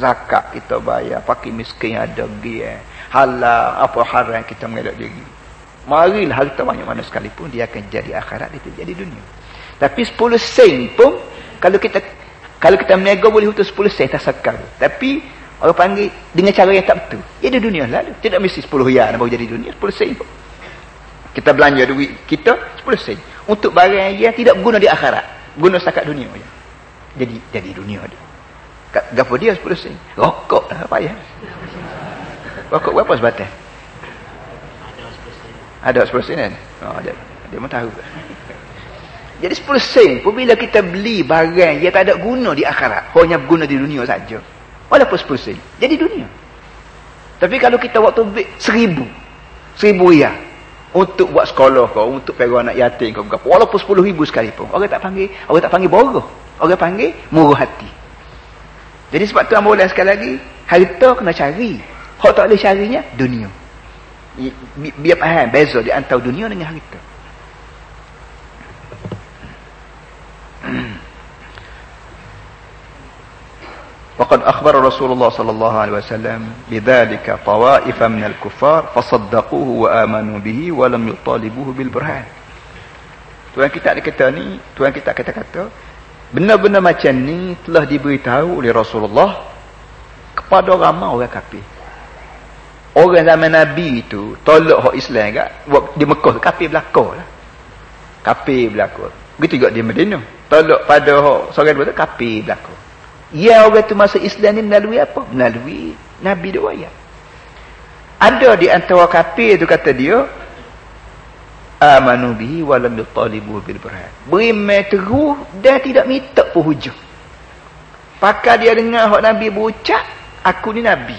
zakat kita bayar. Pakai miskin ada gi eh. halal apa haram kita mengelak diri marilah harta banyak mana sekalipun dia akan jadi akhirat dia jadi dunia. Tapi 10 sen pun kalau kita kalau kita meniaga boleh untuk 10 sen tak sekal tapi orang panggil dengan cara yang tak betul. Jadi dunia lalu tidak mesti 10 riyal baru jadi dunia 10 sen pun. Kita belanja duit kita 10 sen. Untuk barang yang tidak guna di akhirat. Guna setakat dunia jadi jadi dunia dia gapo dia 10 sen rokok lah payah. Rokok berapa sebatang? Ada 10 sen. Kan? Oh, ada dia pun tahu. Jadi 10 sen pun bila kita beli barang yang tak ada guna di akhirat. Hanya guna di dunia saja. Walaupun 10 sen. Jadi dunia. Tapi kalau kita waktu beli seribu. Seribu ya untuk buat sekolah kau untuk pergi anak yatim kau walaupun 10 ribu sekalipun. Orang tak panggil orang tak panggil boroh orang panggil murah hati jadi sebab tu ambo sekali lagi, harta kena cari. Hak tak boleh carinya dunia. Biar faham beza di antara dunia dengan harta. وقد أخبر رسول الله صلى الله عليه وسلم بذلك طوائف من الكفار فصدقوه وآمنوا به ولم يطالبوه بالبرهان Tuan kita ada kata ni, tuan kita kata-kata, Benar-benar macam ni telah diberitahu oleh Rasulullah kepada ramai orang kafir. Orang zaman Nabi itu tolak hak Islam kan? Di Mekah kafir belaka lah. Kafir belaka. Begitu juga di Madinah. Tolak pada hak seorang dua kafir belaka. Ya orang tu masuk Islam ni melalui apa? Melalui Nabi dua ayat. Ada di antara kafir tu kata dia, amanu bihi wa lam yutalibu bil burhan. Beriman terus dan tidak minta pun hujah pakar dia dengar hak nabi berucap aku ni nabi.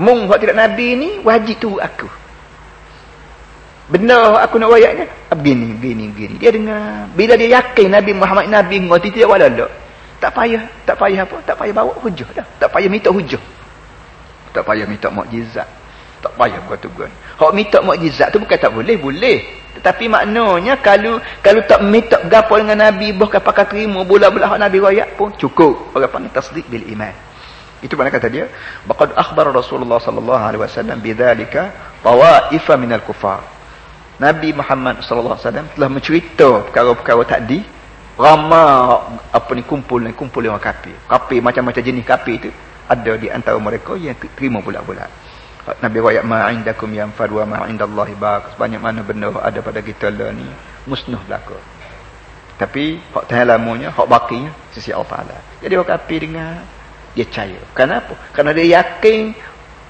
Mung hak tidak nabi ni wajib tu aku. Benar aku nak wayaknya begini begini begini. Dia dengar. Bila dia yakin nabi Muhammad nabi ngoti tidak wala tak payah tak payah apa tak payah bawa hujah dah. Tak payah minta hujah tak payah minta mukjizat. Tak payah kau tuan. Hak minta mukjizat tu bukan tak boleh, boleh. Tetapi maknanya kalau kalau tak minta gapo dengan Nabi, bahkan pakai terima bola-bola hak Nabi royak pun cukup. Orang panggil tasdik bil iman. Itu mana kata dia? Baqad akhbar Rasulullah sallallahu alaihi wasallam bidzalika tawaifa minal kufar. Nabi Muhammad sallallahu alaihi wasallam telah mencerita perkara-perkara tadi ramai apa ni kumpul ni kumpul orang kafir. Kafir macam-macam jenis kafir itu ada di antara mereka yang terima bola-bola. Nabi wayak ma'indakum yang fadwa ma'indallahi baq. Banyak mana benda ada pada kita lah ni musnah belaka. Tapi hak tahan lamanya, hak bakinya sisi Allah Taala. Jadi orang kafir dengar dia percaya. Kenapa? Karena dia yakin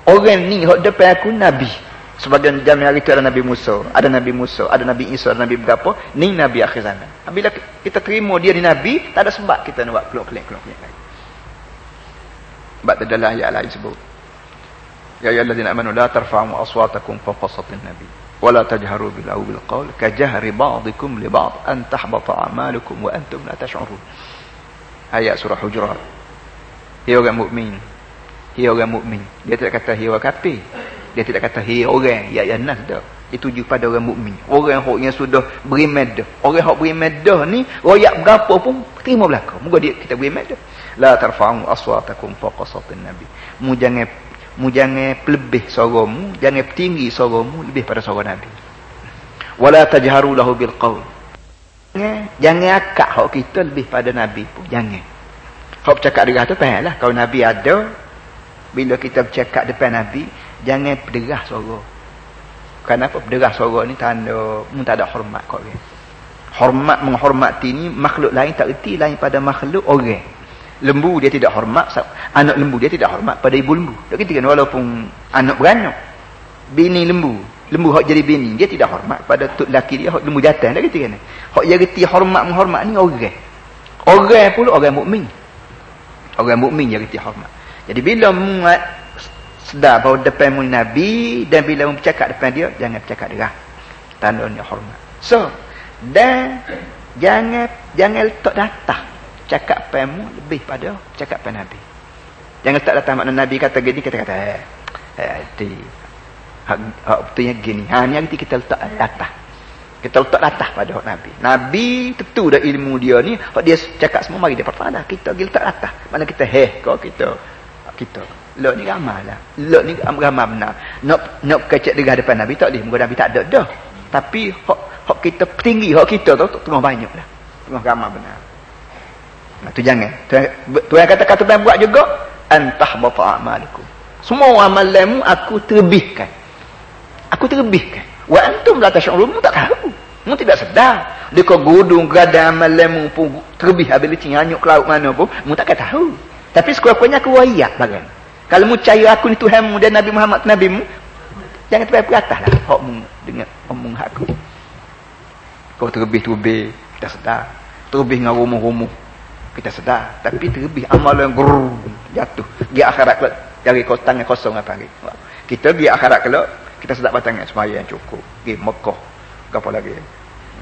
orang ni hak depan aku nabi. Sebagian jami hari itu ada Nabi Musa, ada Nabi Musa, ada Nabi Isa, ada Nabi berapa? Ni Nabi akhir zaman. Bila kita terima dia di Nabi, tak ada sebab kita nak buat keluar-keluar-keluar. Sebab tu adalah ayat lain sebut. Ya ayyuhallazina amanu la tarfa'u aswatakum fawqa sawti nabi wa la tajharu bil awl qaul ka jahri ba'dikum li ba'd an tahbata a'malukum wa antum la tash'urun. Ayat surah hujurat. Hai orang mukmin. Hai orang mukmin. Dia tidak kata hai orang kafir. Dia tidak kata hai orang ya ya nas dah. Itu tuju pada orang mukmin. Orang hok yang sudah berimad. Orang hok berimad dah ni royak berapa pun terima belaka. Moga dia kita berimad dah. La tarfa'u aswatakum fawqa sawti nabi. Mu jangan mu jangan pelebih suaramu jangan tinggi suaramu lebih pada suara nabi. Wala tajharu lahu bil qaul jangan jangan akak hak kita lebih pada nabi pun jangan hak bercakap derah tu faham lah. Kalau nabi ada bila kita bercakap depan nabi jangan pederah suara kenapa pederah suara ni tanda mu tak ada hormat kau hormat menghormati ni makhluk lain tak erti lain pada makhluk orang lembu dia tidak hormat anak lembu dia tidak hormat pada ibu lembu. Tak kata kan walaupun anak beranak bini lembu lembu hak jadi bini dia tidak hormat pada tok laki dia hak lembu jantan tak kata kan hak dia reti hormat menghormat ni orang. Orang pula orang mukmin. Orang mukmin dia reti hormat. Jadi bila muat sedar bahawa depan mu nabi dan bila mu bercakap depan dia jangan bercakap derah. Tandanya hormat. So dan jangan jangan letak datang cakap pamu lebih pada cakap pada Nabi. Jangan tak datang makna Nabi kata gini, kita kata, eh, eh, hati. Hak, hak betulnya gini. Ha, ni nanti kita letak atas. Kita letak latah pada hak Nabi. Nabi tentu dah ilmu dia ni. Hak dia cakap semua mari dia pertanda. Kita pergi letak latah. Mana kita heh kau kita. Kita. Lok ni ramah lah. Lok ni ramah benar. Nak nak kecek dengan depan Nabi tak boleh. Muka Nabi tak ada dah. Tapi hak, hak kita tinggi. Hak kita tu tengah banyak lah. Tengah ramah benar. Nah, tu jangan. Tu yang kata-kata yang buat juga. Antah bapa amalukum. Semua amalanmu aku terbihkan. Aku terbihkan. Wa antum la tash'urun tak tahu. Mu tidak sedar. Dia gudung gada amalanmu pun terlebih habis licin hanyut ke laut mana pun, mu tak tahu. Tapi sekurang-kurangnya aku wayak bagan. Kalau mu percaya aku ni Tuhanmu dan Nabi Muhammad Nabi mu, jangan terbaik ke atas lah. Mu dengan omong aku. Kau terlebih-terlebih, kita sedar. Terlebih dengan rumuh-rumuh, kita sedar. Tapi terlebih amalan gurur, jatuh. Dia akhirat kelak, jari kau tangan kosong apa lagi. Kita dia akhirat kelak, kita sedap batangnya semaya yang cukup. Pergi Mekah apa lagi?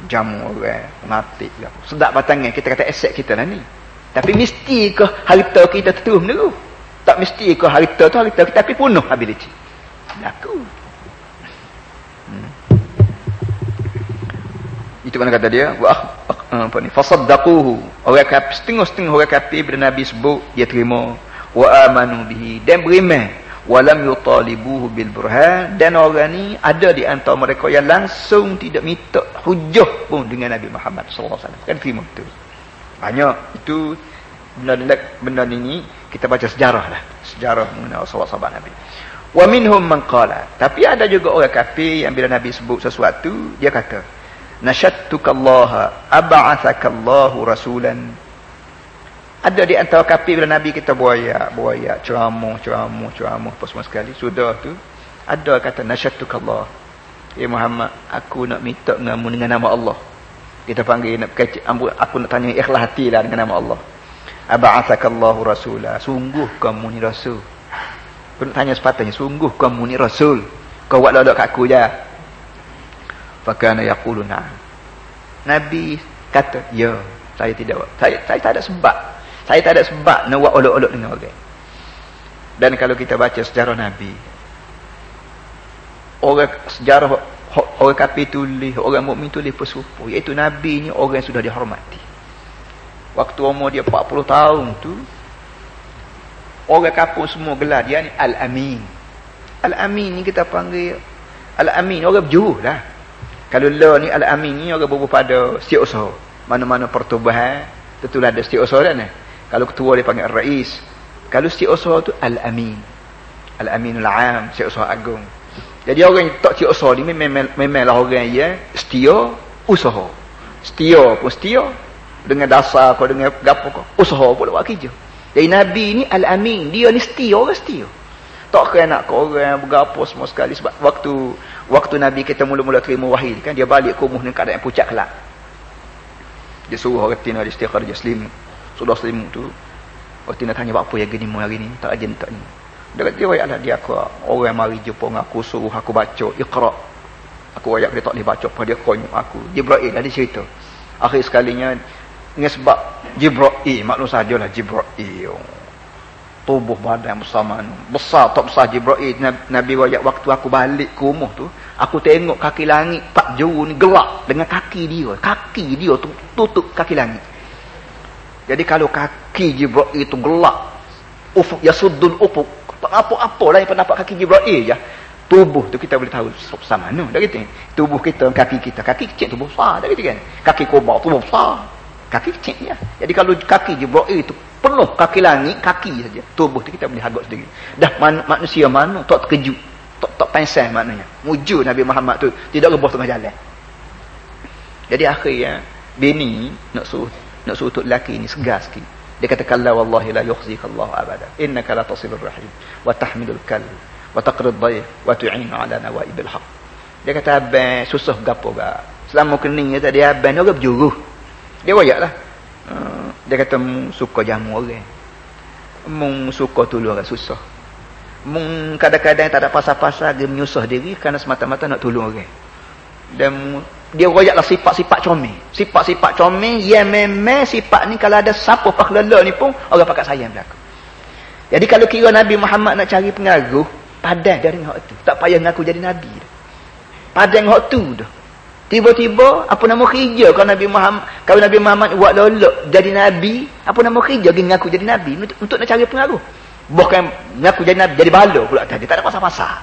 Jamu orang mati apa batangnya kita kata aset kita lah ni. Tapi mesti ke harta kita terus dulu? Tak mesti ke harta tu harta kita tapi penuh ability aku hmm. itu mana kata dia? Wah apa ni. Fasaddaquhu orang kafir setengah-setengah orang kafir bila nabi sebut dia terima. Wa amanu bihi. Dan beriman. Walam yutalibuhu bil burhan. Dan orang ni ada di antara mereka yang langsung tidak minta hujah pun dengan Nabi Muhammad sallallahu alaihi wasallam. Kan terima tu banyak. Itu benda benda ini kita baca sejarah lah. Sejarah mengenai sahabat-sahabat Nabi. Wa minhum man qala. Tapi ada juga orang kafir yang bila Nabi sebut sesuatu dia kata nasyattukallaha ab'athakallahu rasulan ada di antara kafir bila Nabi kita buaya, buaya, ceramah, ceramah, ceramah apa semua sekali. Sudah tu ada kata nasyatukallah. Ya Muhammad, aku nak minta denganmu dengan nama Allah. Kita panggil nak kecik, aku nak tanya ikhlas hati lah dengan nama Allah. Aba'athakallahu rasulah. Sungguh kamu ni rasul. Nak tanya sepatutnya, sungguh kamu ni rasul. Kau buat ladak kat aku je. Fakana yaqulu na'am. Nabi kata, ya, saya tidak. Saya, saya tak ada sebab. Saya tak ada sebab nak buat olok-olok dengan orang. Dan kalau kita baca sejarah Nabi. Orang sejarah orang kafir tulis, orang mukmin tulis persupu. Iaitu Nabi ni orang yang sudah dihormati. Waktu umur dia 40 tahun tu. Orang kapur semua gelar dia ni Al-Amin. Al-Amin ni kita panggil Al-Amin. Orang berjuruh lah. Kalau lah ni Al-Amin ni orang pada setiap usaha. Mana-mana pertubuhan. Tentulah ada setiap usaha dah ni. Kalau ketua dia panggil Rais. Kalau setiap usaha tu Al-Amin. Al-Aminul Am. Setiap usaha agung. Jadi orang yang tak setiap usaha ni memang, memanglah orang yang setia usaha. Setia pun setia. Dengan dasar kau, dengan gapo kau. Usaha pun buat kerja. Jadi Nabi ni Al-Amin. Dia ni setia, orang setia. Tak kena nak kau orang bergapo semua sekali. Sebab waktu waktu Nabi kita mula-mula terima wahid kan. Dia balik ke umuh dengan keadaan pucat kelak. Dia suruh orang tina di setiap kerja selimut sudah selimut tu waktu nak tanya apa yang gini mu hari ni tak ajen tak ni dia kata dia lah dia aku orang mari jumpa dengan aku suruh aku baca ikhra aku ayat dia tak boleh baca apa dia konyol aku Jibril ada cerita akhir sekalinya dengan sebab Jibril maklum sajalah Jibril tubuh badan bersama besar tak besar Jibril Nabi wayak waktu aku balik ke rumah tu aku tengok kaki langit tak jauh ni gelap dengan kaki dia kaki dia tu tutup kaki langit jadi kalau kaki Jibril itu gelap, ufuk yasuddul ufuk, apa-apa lah yang pernah nampak kaki Jibril ya. Tubuh tu kita boleh tahu sama mana. Dah gitu. Tubuh kita, kaki kita, kaki kecil tubuh besar, dah gitu kan. Kaki kobau tubuh besar. Kaki kecil ya. Jadi kalau kaki Jibril itu penuh kaki langit, kaki saja. Tubuh tu kita boleh hagot sendiri. Dah man, manusia mana tak terkejut. Tak tak pensel maknanya. Mujur Nabi Muhammad tu tidak rebah tengah jalan. Jadi akhirnya bini nak suruh nak suruh untuk lelaki ini segar sikit dia kata kalla wallahi la yukhzika Allah abada innaka la tasilur rahim wa tahmilul kal wa taqrid dhayf wa tu'inu ala nawaibil haq dia kata abang susah gapo ga selama kening dia tadi abang ni orang berjuruh dia royaklah uh, dia kata mu suka jamu orang mu suka tolong orang susah mu kadang-kadang tak ada pasal-pasal dia menyusah diri kerana semata-mata nak tolong orang dan dia royaklah sifat-sifat comel. Sifat-sifat comel yang memang sifat ni kalau ada siapa pak lelak ni pun orang pakat sayang belaka. Jadi kalau kira Nabi Muhammad nak cari pengaruh, dia dengan hak tu. Tak payah ngaku jadi nabi dah. Padan hak tu dah. Tiba-tiba apa nama kerja kalau Nabi Muhammad kalau Nabi Muhammad buat lolok jadi nabi, apa nama kerja dia ngaku jadi nabi untuk, untuk nak cari pengaruh. Bukan ngaku jadi nabi jadi balo pula tadi. Tak ada pasal-pasal.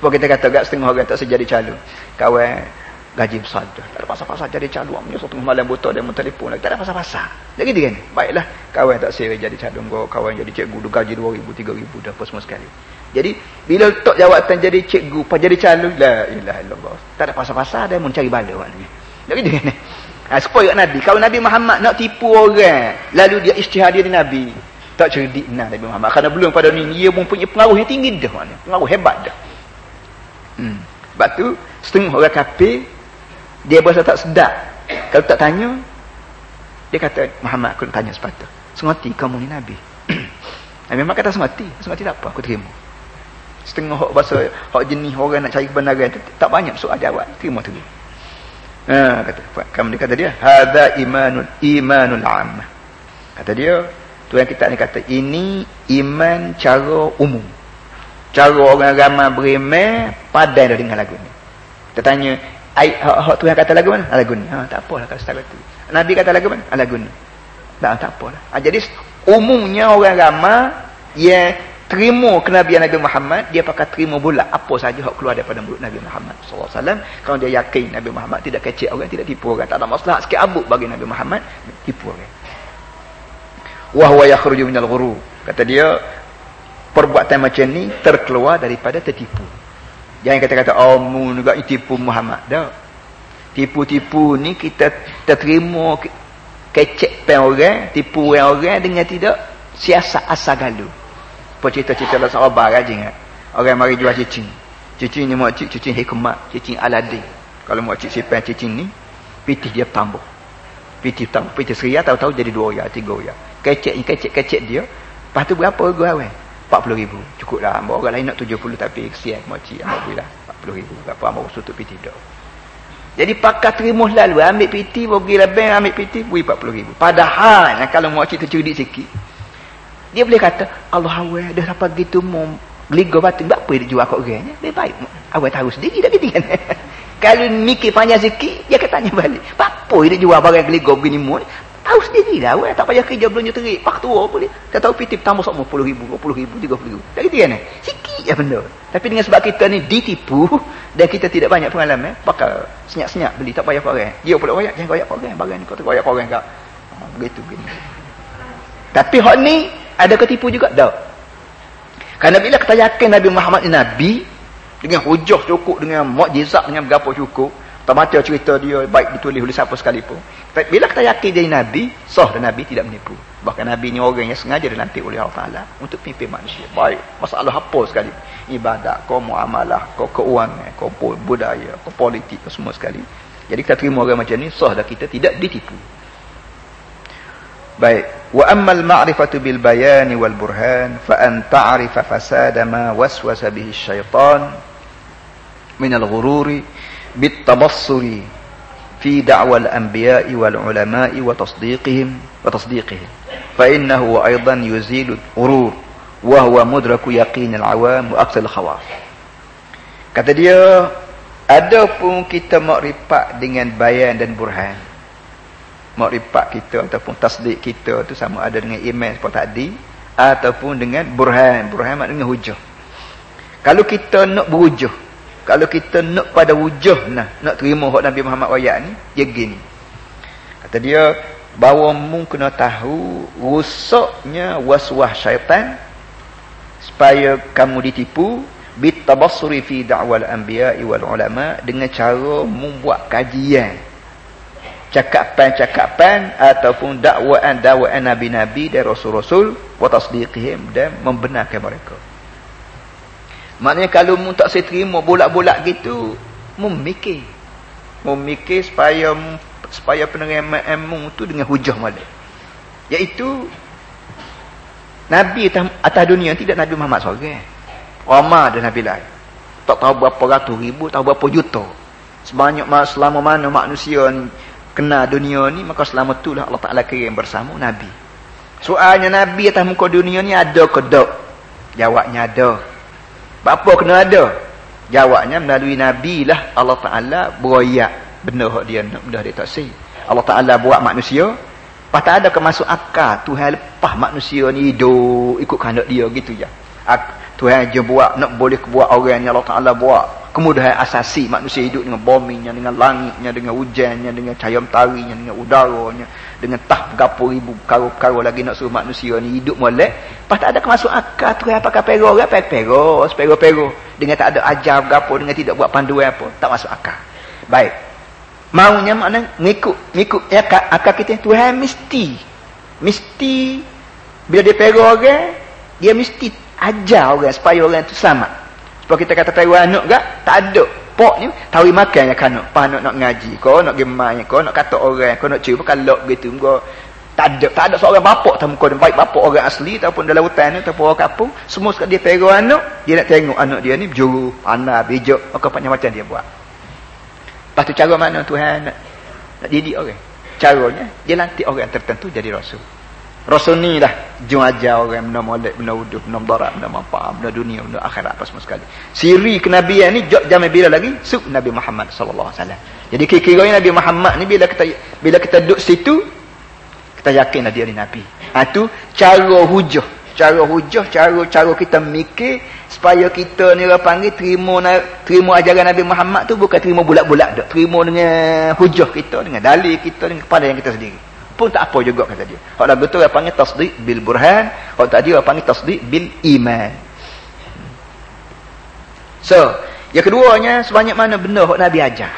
Sebab kita kata gak setengah orang tak sejadi calon. Kawan gaji besar dah. Tak ada pasal-pasal jadi calon. Amnya satu malam buta dia telefon lagi. Tak ada pasal-pasal. Jadi kan? Baiklah. Kawan tak seri jadi calon. Kawan jadi cikgu. Gaji 2,000, 3,000 dah apa semua sekali. Jadi bila letak jawatan jadi cikgu, pas jadi calon, la ilaha illallah. Tak ada pasal-pasal dia mau cari bala maknanya. Jadi dia ha, supaya Nabi, kalau Nabi Muhammad nak tipu orang, lalu dia isytihad dia Nabi, tak cerdik nah Nabi Muhammad. Kerana belum pada ni dia mempunyai pengaruh yang tinggi dah maknanya. Pengaruh hebat dah. Hmm. Sebab tu setengah orang kafir dia berasa tak sedap. Kalau tak tanya dia kata Muhammad aku nak tanya sepatut. Sengoti kamu ni Nabi. Nabi Muhammad kata sengoti. Sengoti tak apa aku terima setengah hak bahasa hak jenis orang nak cari kebenaran tak banyak soal jawab terima tu ha kata kamu dia kata dia hadza imanul imanul am kata dia tu yang kita ni kata ini iman cara umum cara orang ramai beriman padan dengan lagu ni kita tanya ai hak, tu yang kata lagu mana? Lagu ni. Ha tak apalah kalau setakat tu. Nabi kata lagu mana? Lagu ni. Tak tak apalah. Ha, jadi umumnya orang ramai yang terima kenabian Nabi Muhammad dia pakai terima pula apa saja hak keluar daripada mulut Nabi Muhammad SAW kalau dia yakin Nabi Muhammad tidak kecil orang tidak tipu orang tak ada masalah sikit abuk bagi Nabi Muhammad tipu orang. Wahwa yakhruju minal ghuru kata dia perbuatan macam ni terkeluar daripada tertipu jangan kata-kata oh mu juga tipu Muhammad dah tipu-tipu ni kita terima kecek pen orang tipu orang dengan tidak siasat asal galuh apa cerita-cerita lah sahabat rajin kan? Orang mari jual cicing. Cicing ni makcik, cicing hikmat, cicing aladin. Kalau makcik simpan cicing ni, pitih dia tambah. Pitih tambah, pitih seria tahu-tahu jadi dua ya, tiga ya. Kecek ni, kecek-kecek dia. Lepas tu berapa gua awal? 40 ribu. Cukup lah. Orang lain nak 70 tapi kesian makcik. Alhamdulillah. 40 ribu. Berapa ambil usul tu pitih dah. Jadi pakai terima lalu ambil piti pergi lebih ambil piti beri 40 ribu. Padahal kalau makcik tercerdik sikit dia boleh kata, Allah awal dah dapat gitu mau geligo batin. Apa dia jual kat orang? Lebih baik. Awal tahu sendiri dah gitu kan. Kalau mikir panjang sikit, dia akan tanya balik. Apa dia jual barang geligo begini mu? Tahu sendiri lah. Awal tak payah kerja belanja terik. Pak tua boleh. Tak tahu pitip tambah sama 10 ribu, 20 ribu, 30 ribu. Dah gitu kan? Sikit je benda. Tapi dengan sebab kita ni ditipu, dan kita tidak banyak pengalaman, bakal senyap-senyap beli. Tak payah orang. Dia pula koyak. Jangan koyak orang. Barang ni kau koyak orang kak. Begitu. Begini. Tapi hak ni, ada ketipu juga? Tak. Karena bila kita yakin Nabi Muhammad ni Nabi, dengan hujah cukup, dengan mukjizat dengan berapa cukup, tak baca cerita dia, baik ditulis oleh siapa sekalipun. Bila kita yakin dia Nabi, sah dan Nabi tidak menipu. Bahkan Nabi ni orang yang sengaja dilantik oleh Allah Ta'ala untuk pimpin manusia. Baik, masalah apa sekali. Ibadat, kau muamalah, kau keuangan, kau budaya, kau politik, kau semua sekali. Jadi kita terima orang macam ni, sah dan kita tidak ditipu. Baik. Wa ammal ma'rifatu bil bayani wal burhan fa an ta'rifa fasada ma waswasa bihi syaitan min al wa tasdiqihim fa innahu aidan yuzilu al ghurur wa huwa mudraku yaqin al awam wa aqsal khawaf kata dia adapun kita makrifat dengan bayan dan burhan makrifat kita ataupun tasdik kita tu sama ada dengan iman seperti tadi ataupun dengan burhan. Burhan maknanya hujah. Kalau kita nak berhujah kalau kita nak pada wujud nah nak terima hak Nabi Muhammad ayat ni dia gini kata dia bahawa mu kena tahu rusaknya waswah syaitan supaya kamu ditipu bitabassuri fi da'wal anbiya'i wal ulama dengan cara membuat kajian cakapan-cakapan ataupun dakwaan-dakwaan nabi-nabi dan rasul-rasul wa tasdiqihim dan membenarkan mereka. Maknanya kalau mu tak saya terima bolak-bolak gitu, mu mikir. Mu mikir supaya supaya penerimaan mu tu dengan hujah malik. Iaitu Nabi atas dunia tidak Nabi Muhammad seorang. Ramah dan Nabi lain. Tak tahu berapa ratus ribu, tahu berapa juta. Sebanyak selama mana manusia ni kena dunia ni maka selama itulah Allah Taala kirim bersama nabi. Soalnya nabi atas muka dunia ni ada ke tak? Jawabnya ada. Apa kena ada? Jawabnya melalui nabi lah. Allah Taala beroyak benda dia nak benda dia tak si Allah Taala buat manusia. Patah ada kemasuk akal Tuhan lepas manusia ni hidup ikut kehendak dia gitu je. Tuhan je buat nak boleh buat orang yang Allah Taala buat kemudahan asasi manusia hidup dengan bominya dengan langitnya dengan hujannya dengan cahaya mentarinya dengan udaranya dengan tah gapo ribu karo-karo lagi nak suruh manusia ni hidup molek pas tak ada kemasuk akal tu apa kata pero apa pero pero pero dengan tak ada ajar gapo dengan tidak buat panduan apa tak masuk akal. Baik. Maunya makna ngikut ngikut ya akal kita Tuhan mesti mesti bila dia pero orang dia mesti ajar orang supaya orang tu selamat sebab kita kata tahu anak gak? Tak ada. Pok ni tahu makan yang kanok pa nak ngaji kau nak gemai kau nak kata orang kau nak cuba kalau gitu kau tak ada. Tak ada seorang bapak tamu kau baik bapak orang asli ataupun dalam hutan ni ataupun orang kampung semua sekali dia pegang anak dia nak tengok anak dia ni berjuru panah bijak. Apa banyak macam dia buat. Lepas tu cara mana Tuhan nak, nak didik orang? Caranya dia lantik orang tertentu jadi rasul Rasul ni lah jom ajar orang benda molek, benda uduh, benda darat, benda manfaat, benda dunia, benda akhirat apa semua sekali. Siri kenabian ni jok zaman bila lagi? Suk Nabi Muhammad sallallahu alaihi wasallam. Jadi kira-kira Nabi Muhammad ni bila kita bila kita duduk situ kita yakin dia ni nabi. Ha tu cara hujah, cara hujah, cara cara kita mikir supaya kita ni orang panggil terima terima ajaran Nabi Muhammad tu bukan terima bulat-bulat dak. Terima dengan hujah kita, dengan dalil kita dengan kepada yang kita sendiri pun tak apa juga kata dia. Hak lagu tu dia panggil tasdiq bil burhan, hak tadi dia panggil tasdiq bil iman. So, yang keduanya sebanyak mana benda hak Nabi ajar.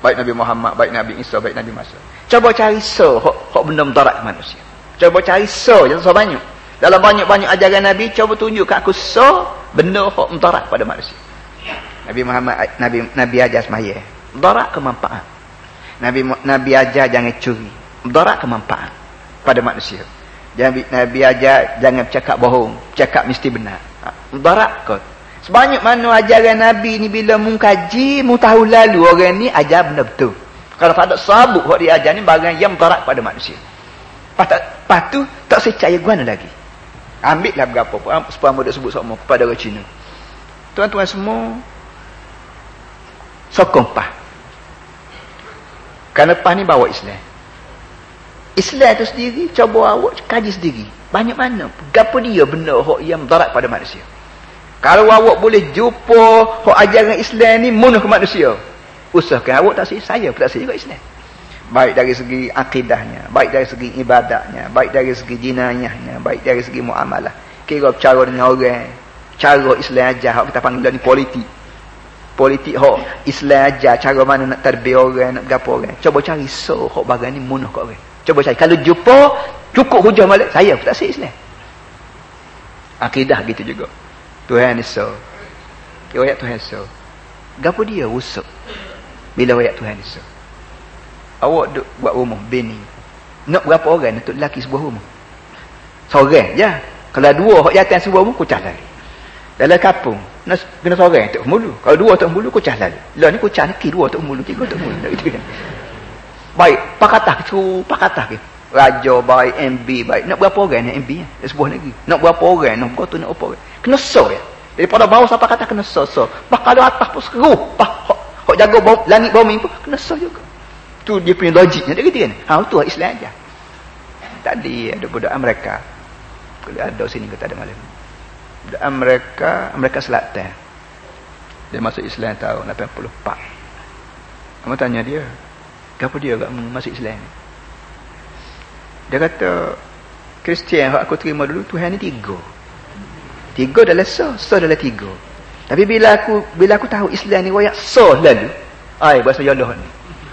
Baik Nabi Muhammad, baik Nabi Isa, baik Nabi Musa. Cuba cari so hak, hak benda mudarat manusia. Cuba cari so yang so banyak. Dalam banyak-banyak ajaran Nabi, cuba tunjuk aku so benda hak mudarat pada manusia. Nabi Muhammad Nabi Nabi ajar semaya. Mudarat ke manfaat? Nabi Nabi ajar jangan curi mudarat ke manfaat pada manusia. Jangan Nabi ajar jangan cakap bohong. Cakap mesti benar. Ha, mudarat ke sebanyak mana ajaran Nabi ni bila mengkaji mu tahu lalu orang ni ajar benda betul. Kalau pada sabuk yang dia ajar ni bagian yang mudarat pada manusia. Tak, lepas tu tak secaya guna lagi. Ambil lah berapa pun supaya mudah sebut sama kepada orang Cina. Tuan-tuan semua sokong pah. Kerana pah ni bawa Islam Islam itu sendiri cuba awak kaji sendiri. Banyak mana gapo dia benda hak yang darat pada manusia? Kalau awak boleh jumpa hak ajaran Islam ni munuh ke manusia? Usahakan awak tak sih? Saya pun tak juga Islam. Baik dari segi akidahnya baik dari segi ibadahnya baik dari segi jinayahnya baik dari segi muamalah. Kira cara dengan orang cara Islam ajar hak kita panggil ni politik. Politik hak Islam ajar cara mana nak terbiar orang nak gapo orang. Cuba cari so hak bagian ni munuh ke orang Cuba saya. Kalau jumpa, cukup hujah malik. Saya pun tak Islam. Akidah gitu juga. Tuhan iso. Wayak Tuhan iso. Gapa dia usuk? Bila wayak Tuhan iso. Awak duk buat rumah, bini. Nak berapa orang untuk lelaki sebuah rumah? Seorang, ya. Kalau dua, hak jatuh sebuah rumah, kucah lari. Dalam kapung, nak kena seorang untuk mulu. Kalau dua untuk mulu, kucah lari. Lah ni kucah ni, dua untuk mulu, tiga untuk mulu. Baik pakatah tu pakatah ke? Raja baik MB baik. Nak berapa orang nak MB ya? sebuah negeri nak berapa orang? Nak berapa tu nak berapa orang? Kena so ya? Daripada bawah sampai kata kena so so pak kalau atas pun seru pak hok jaga bawah, langit bumi pun kena so juga. Tu dia punya logiknya. Dia kata kan ha tu Islam aja. Tadi ada budak Amerika kalau ada sini kata ada malam. Budak Amerika Amerika Selatan. Dia masuk Islam tahun 84 kamu tanya dia Kenapa dia agak masuk Islam? Dia kata Kristian yang aku terima dulu Tuhan ni tiga. Tiga adalah so So adalah tiga. Tapi bila aku bila aku tahu Islam ni Wayak so lalu Ay, bahasa Allah ni.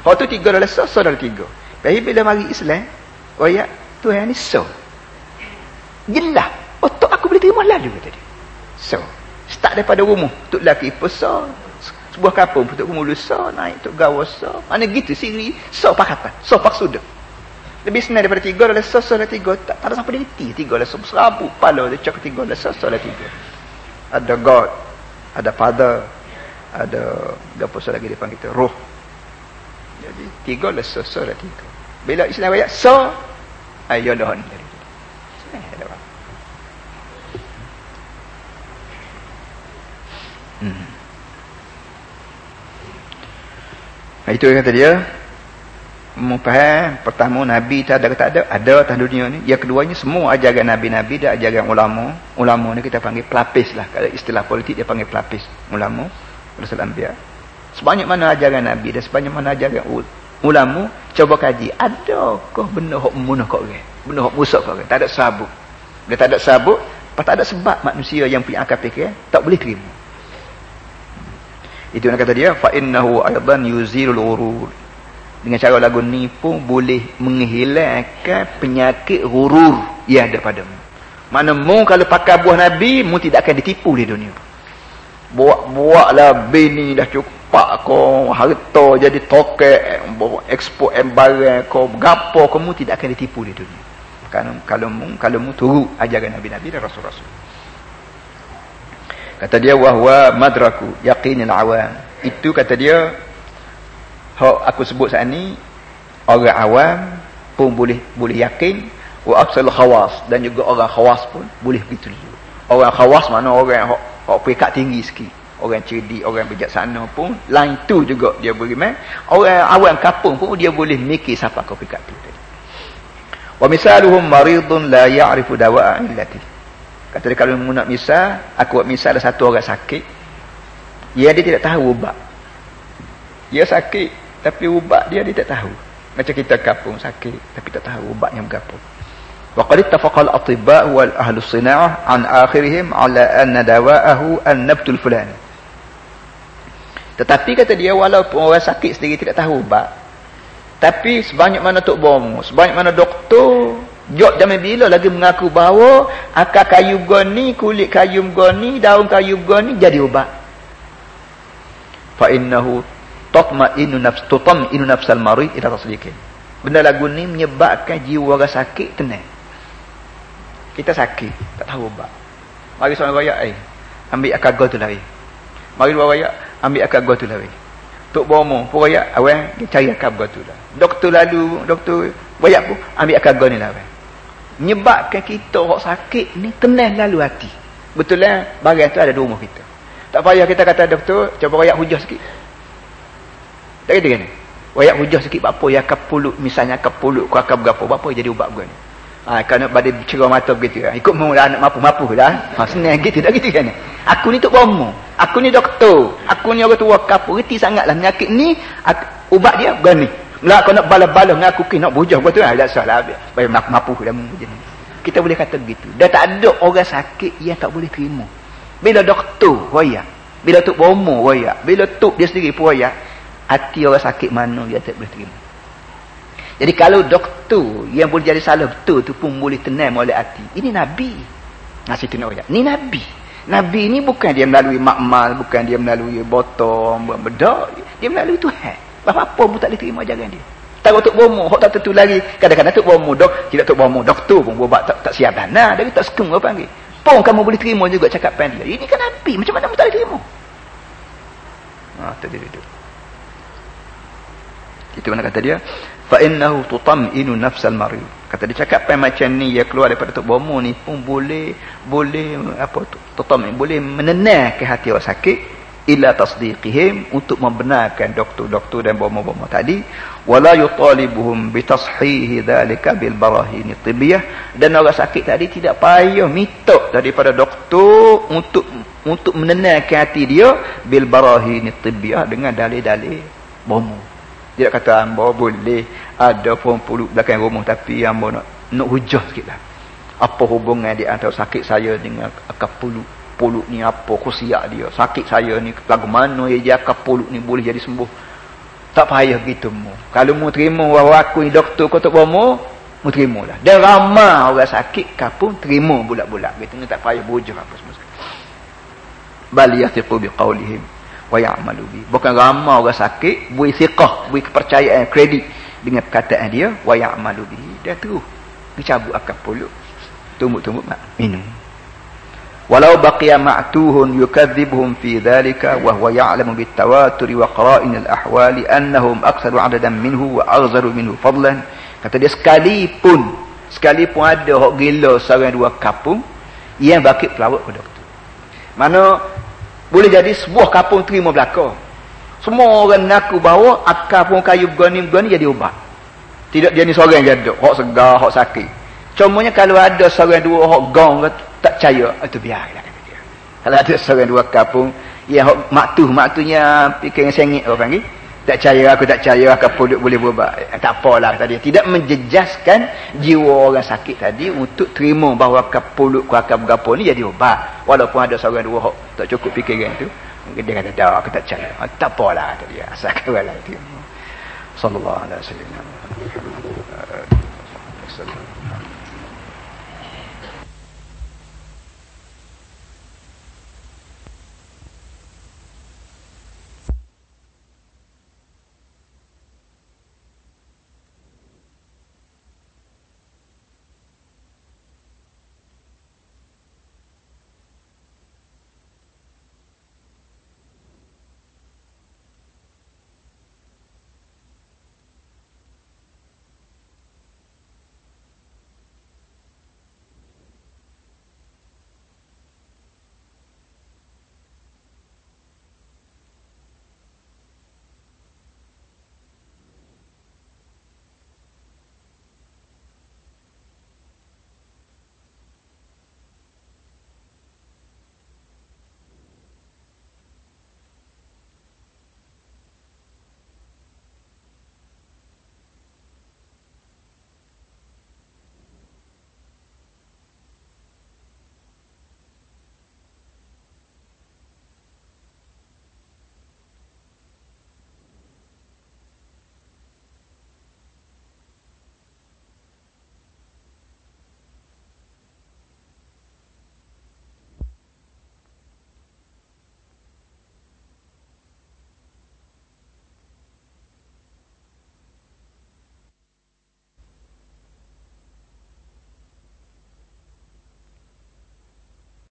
Hak tu tiga adalah so So adalah tiga. Tapi bila mari Islam Wayak Tuhan ni so Jelah Otak aku boleh terima lalu kata dia. So Start daripada rumah Tuk lelaki pesar sebuah kapung untuk kemulu so naik untuk gawa so mana gitu siri so pakatan so pak sudah lebih senang daripada tiga adalah so so tiga. Tak, tak ada sampai dia ti tiga adalah so serabu pala dia cakap tiga adalah so so tiga. Ada God ada Father ada apa so lagi panggil itu roh. Jadi tiga adalah so so tiga. Bila Islam ayat so ayo dah ni Hmm. Itu kata dia Mufaham pertama Nabi tak ada tak ada ada atas dunia ni. Yang keduanya semua ajaran Nabi-Nabi dan ajaran ulama. Ulama ni kita panggil pelapis lah. Kalau istilah politik dia panggil pelapis ulama Rasul Anbiya. Sebanyak mana ajaran Nabi dan sebanyak mana ajaran ulama cuba kaji. Adakah benda hak munah kau orang? Benda hak musak kau orang? Tak ada sabuk. Dia tak ada sabuk tak ada sebab manusia yang punya akal fikir tak boleh terima itu yang kata dia fa innahu aidan yuzilul urur dengan cara lagu ni pun boleh menghilangkan penyakit hurur yang ada padamu. Mana mu kalau pakai buah Nabi, mu tidak akan ditipu di dunia. Buat-buatlah bini dah cukup kau, harta jadi tokek, ekspor embarang kau, gapo kamu tidak akan ditipu di dunia. Kalau kalau mu kalau mu turu ajaran Nabi-Nabi dan Rasul-Rasul. Kata dia wahwa madraku yaqinil awam. Itu kata dia hak aku sebut saat ni orang awam pun boleh boleh yakin wa aksal khawas. Dan juga orang khawas pun boleh begitu juga orang khawas mana orang hak hak peringkat tinggi sikit. Orang cerdik orang bijaksana pun lain tu juga dia main orang awam kampung pun dia boleh mikir siapa kau peringkat tu wa misaluhum maridun la ya'rifu dawa'a illati kata dia kalau nak misal aku buat misal ada satu orang sakit ya dia tidak tahu ubat. Dia sakit tapi ubat dia dia tak tahu. Macam kita kapung sakit tapi tak tahu ubatnya berapa. Wa qad ittafaqa al-atibba wal ahli sina'ah an akhirihim ala anna dawa'ahu an-nabtul fulan. Tetapi kata dia walaupun orang sakit sendiri tidak tahu ubat tapi sebanyak mana tok bom sebanyak mana doktor jok zaman bila lagi mengaku bahawa akar kayu goni kulit kayu goni daun kayu goni jadi ubat. Fa innahu inu nafs tutam inu nafsal marid ila tasdiqin. Benda lagu ni menyebabkan jiwa orang sakit tenang. Kita sakit tak tahu ubat. Mari seorang raya eh ambil akal gol tu lari. Mari dua raya ambil akal gol tu lari. Tok bomo raya awal cari akal gol tu lah doktor lalu doktor raya pun ambil akal gol ni lari menyebabkan kita orang sakit ni tenang lalu hati betul lah barang tu ada di rumah kita tak payah kita kata doktor cuba raya hujah sikit tak kata kan? Wayak hujah sikit apa ya kapulut misalnya kapulut ku akan berapa berapa jadi ubat gua ni. Ha kerana pada cerah mata begitu kan. Ikut mu anak mampu-mampu dah. Ha senang gitu tak gitu kan. Aku ni tok bomo. Aku ni doktor. Aku ni orang tua kapu reti sangatlah penyakit ni ubat dia gua ni. Lah kau nak bala-bala dengan aku nak bujah gua tu ah tak salah. Baik mampu dah mu ni. Kita boleh kata begitu. Dah tak ada orang sakit yang tak boleh terima. Bila doktor wayak. Bila tok bomo wayak. Bila tok dia sendiri pun wayak hati orang sakit mana dia tak boleh terima jadi kalau doktor yang boleh jadi salah betul tu pun boleh tenang oleh hati ini Nabi ngasih tu nak ni Nabi Nabi ni bukan dia melalui makmal bukan dia melalui botol bedak dia melalui Tuhan apa-apa pun tak boleh terima ajaran dia. Tak untuk bomo hok tak tentu lagi kadang-kadang tu bomo dok tidak tu bomo doktor pun buat tak, tak siap dah. Nah dari tak sekum apa panggil. Pun kamu boleh terima juga cakapan dia ini kan Nabi macam mana kamu tak boleh terima? Ha tu itu mana kata dia? Fa innahu tutam'inu nafsal marid. Kata dia cakap pai macam ni ya keluar daripada tok bomo ni pun boleh boleh apa tu? Tutam boleh menenangkan hati orang sakit ila tasdiqihim untuk membenarkan doktor-doktor dan bomo-bomo tadi. Wala yutalibuhum bitashihi dhalika bil barahin tibbiyah dan orang sakit tadi tidak payah minta daripada doktor untuk untuk menenangkan hati dia bil barahin tibbiyah dengan dalil-dalil bomo dia kata hamba boleh. Ada pun puluk belakang rumah tapi hamba nak nak hujah sikitlah. Apa hubungan dia antara sakit saya dengan akar Puluk ni apa kusiak dia? Sakit saya ni lagu mana dia akar puluk ni boleh jadi sembuh? Tak payah gitu mu. Kalau mu terima bahawa aku ni doktor kau tak mu, mu terima lah. Dan ramah orang sakit kapun terima bulat-bulat. Gitu ni tak payah bujur apa semua. Bal yathiqu biqaulihim wa ya'malu bi bukan ramai orang sakit bui siqah bui kepercayaan kredit dengan perkataan dia wa ya'malu bi dia terus dicabut akal puluk tumbuk-tumbuk minum walau baqiya ma'tuhun yukadzibuhum fi dhalika wa huwa ya'lamu bit tawatur wa qara'in al ahwali annahum aktsaru 'adadan minhu wa aghzaru minhu fadlan kata dia sekalipun sekalipun ada hok gila seorang dua kapung yang bakit pelawak ke doktor mana boleh jadi sebuah kampung terima belakang Semua orang aku bawa akar pun kayu begani-begani jadi ubat. Tidak dia ni seorang ada. Hak segar, hak sakit. Cumanya kalau ada seorang dua hak gong tak percaya, itu biarlah kata dia. Kalau ada seorang dua akar pun, ya hak maktuh, maktuhnya fikir yang sengit orang panggil. Tak percaya aku tak percaya aku pun boleh berubah. Tak apalah tadi. Tidak menjejaskan jiwa orang sakit tadi untuk terima bahawa kapulut ku akan berapa ni jadi ubat. Walaupun ada seorang dua hak tak cukup fikiran tu. Dia kata dah aku tak percaya. Ah, tak apalah tadi. Asalkan orang itu. Sallallahu alaihi wasallam.